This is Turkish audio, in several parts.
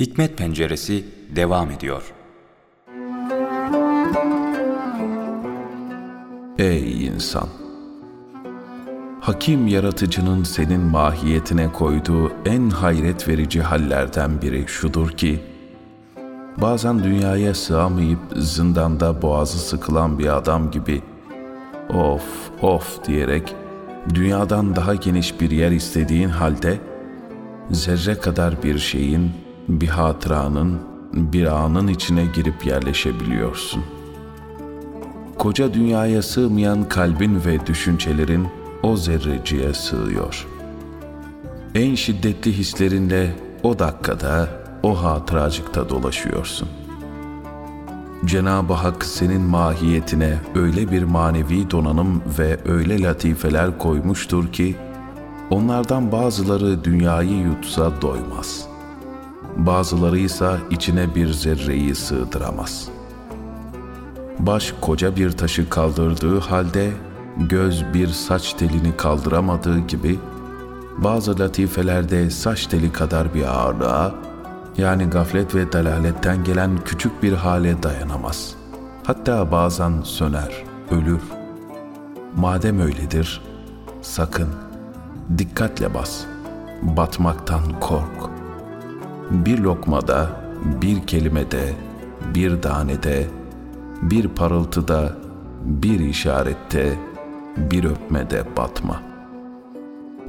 Hikmet Penceresi devam ediyor. Ey insan! Hakim yaratıcının senin mahiyetine koyduğu en hayret verici hallerden biri şudur ki, bazen dünyaya sığamayıp zindanda boğazı sıkılan bir adam gibi of of diyerek dünyadan daha geniş bir yer istediğin halde zerre kadar bir şeyin, bir hatıranın, bir anın içine girip yerleşebiliyorsun. Koca dünyaya sığmayan kalbin ve düşüncelerin o zerreciye sığıyor. En şiddetli hislerinle o dakikada, o hatıracıkta dolaşıyorsun. Cenab-ı Hak senin mahiyetine öyle bir manevi donanım ve öyle latifeler koymuştur ki, onlardan bazıları dünyayı yutsa doymaz. Bazıları ise içine bir zerreyi sığdıramaz. Baş koca bir taşı kaldırdığı halde göz bir saç telini kaldıramadığı gibi bazı latifelerde saç teli kadar bir ağırlığa yani gaflet ve delaletten gelen küçük bir hale dayanamaz. Hatta bazen söner, ölür. Madem öyledir, sakın, dikkatle bas, batmaktan kork. Bir lokmada, bir kelimede, bir danede, bir parıltıda, bir işarette, bir öpmede batma.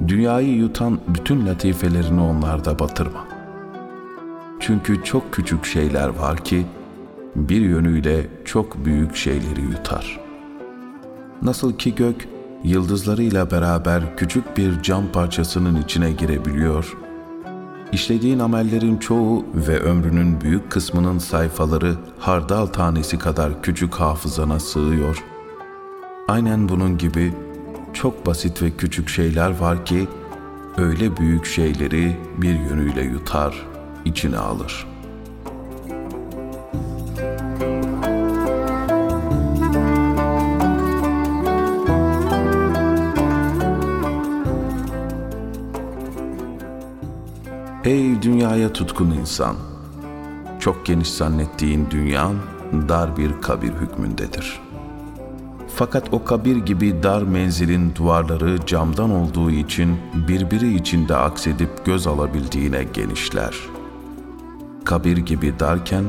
Dünyayı yutan bütün latifelerini onlarda batırma. Çünkü çok küçük şeyler var ki bir yönüyle çok büyük şeyleri yutar. Nasıl ki gök yıldızlarıyla beraber küçük bir cam parçasının içine girebiliyor, işlediğin amellerin çoğu ve ömrünün büyük kısmının sayfaları hardal tanesi kadar küçük hafızana sığıyor. Aynen bunun gibi çok basit ve küçük şeyler var ki öyle büyük şeyleri bir yönüyle yutar, içine alır. Ey dünyaya tutkun insan! Çok geniş zannettiğin dünyan dar bir kabir hükmündedir. Fakat o kabir gibi dar menzilin duvarları camdan olduğu için birbiri içinde aksedip göz alabildiğine genişler.'' kabir gibi darken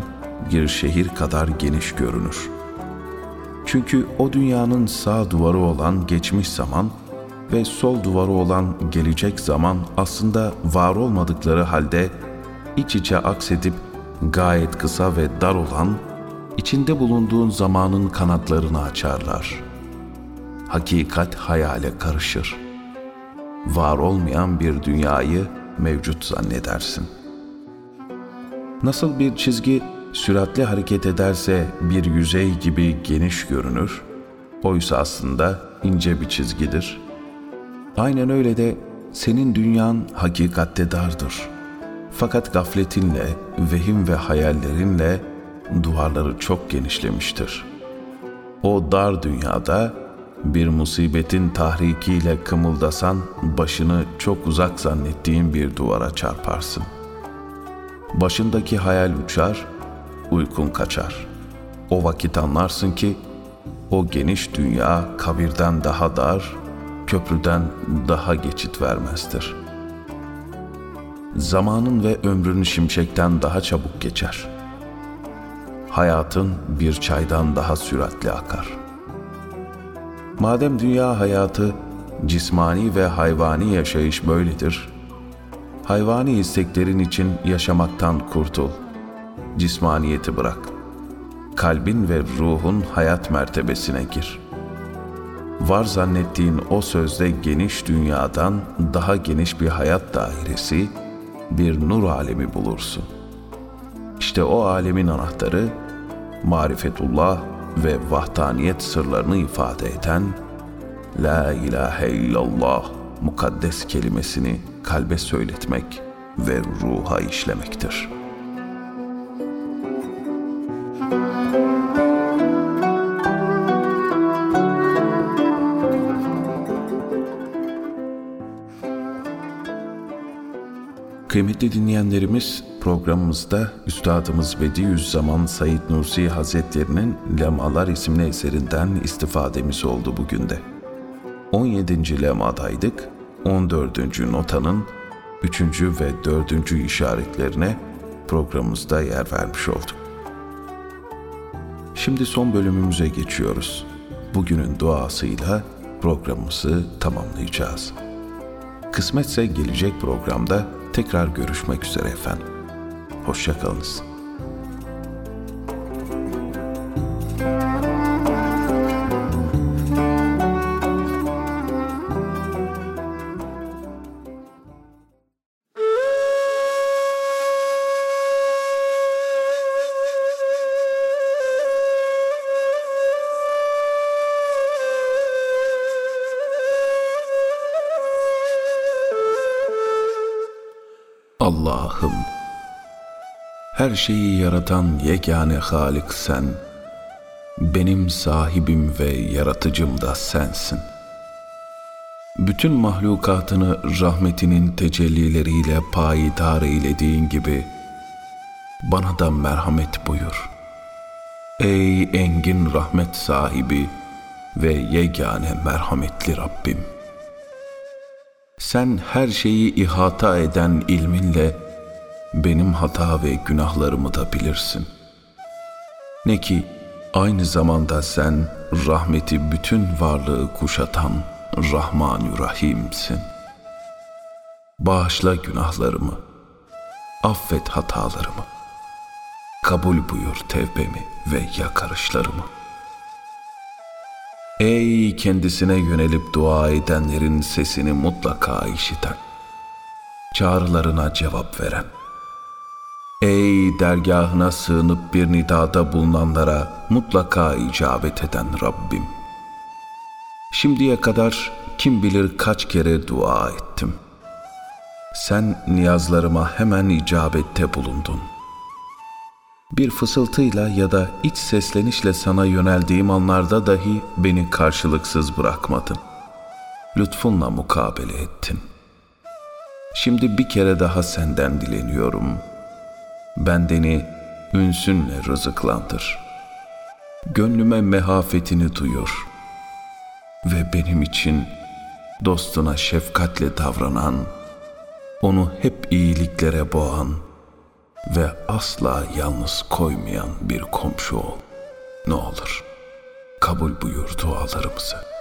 bir şehir kadar geniş görünür. Çünkü o dünyanın sağ duvarı olan geçmiş zaman ve sol duvarı olan gelecek zaman aslında var olmadıkları halde iç içe aksedip gayet kısa ve dar olan içinde bulunduğun zamanın kanatlarını açarlar. Hakikat hayale karışır. Var olmayan bir dünyayı mevcut zannedersin.'' Nasıl bir çizgi süratli hareket ederse bir yüzey gibi geniş görünür, oysa aslında ince bir çizgidir. Aynen öyle de senin dünyan hakikatte dardır. Fakat gafletinle, vehim ve hayallerinle duvarları çok genişlemiştir. O dar dünyada bir musibetin tahrikiyle kımıldasan başını çok uzak zannettiğin bir duvara çarparsın.'' Başındaki hayal uçar, uykun kaçar. O vakit anlarsın ki o geniş dünya kabirden daha dar, köprüden daha geçit vermezdir. Zamanın ve ömrün şimşekten daha çabuk geçer. Hayatın bir çaydan daha süratli akar. Madem dünya hayatı cismani ve hayvani yaşayış böyledir, hayvani isteklerin için yaşamaktan kurtul. Cismaniyeti bırak. Kalbin ve ruhun hayat mertebesine gir. Var zannettiğin o sözde geniş dünyadan daha geniş bir hayat dairesi, bir nur alemi bulursun. İşte o alemin anahtarı, marifetullah ve vahdaniyet sırlarını ifade eden La ilahe illallah mukaddes kelimesini kalbe söyletmek ve ruha işlemektir. Kıymetli dinleyenlerimiz programımızda Üstadımız Bediüzzaman Said Nursi Hazretlerinin Lemalar isimli eserinden istifademiz oldu bugün de. 17. lemadaydık. 14. notanın 3. ve 4. işaretlerine programımızda yer vermiş olduk. Şimdi son bölümümüze geçiyoruz. Bugünün duasıyla programımızı tamamlayacağız. Kısmetse gelecek programda tekrar görüşmek üzere efendim. Hoşçakalınız. Allah'ım, her şeyi yaratan yegane Halik sen, benim sahibim ve yaratıcım da sensin. Bütün mahlukatını rahmetinin tecellileriyle payidar eylediğin gibi, bana da merhamet buyur. Ey engin rahmet sahibi ve yegane merhametli Rabbim! Sen her şeyi ihata eden ilminle benim hata ve günahlarımı da bilirsin. Ne ki aynı zamanda sen rahmeti bütün varlığı kuşatan Rahmanü Rahim'sin. Bağışla günahlarımı, affet hatalarımı, kabul buyur tevbemi ve yakarışlarımı. Ey kendisine yönelip dua edenlerin sesini mutlaka işiten, çağrılarına cevap veren, Ey dergahına sığınıp bir nidada bulunanlara mutlaka icabet eden Rabbim. Şimdiye kadar kim bilir kaç kere dua ettim. Sen niyazlarıma hemen icabette bulundun. Bir fısıltıyla ya da iç seslenişle sana yöneldiğim anlarda dahi beni karşılıksız bırakmadın. Lütfunla mukabele ettin. Şimdi bir kere daha senden dileniyorum.'' bendeni ünsünle rızıklandır. Gönlüme mehafetini duyur ve benim için dostuna şefkatle davranan, onu hep iyiliklere boğan ve asla yalnız koymayan bir komşu ol. Ne olur kabul buyur dualarımızı.''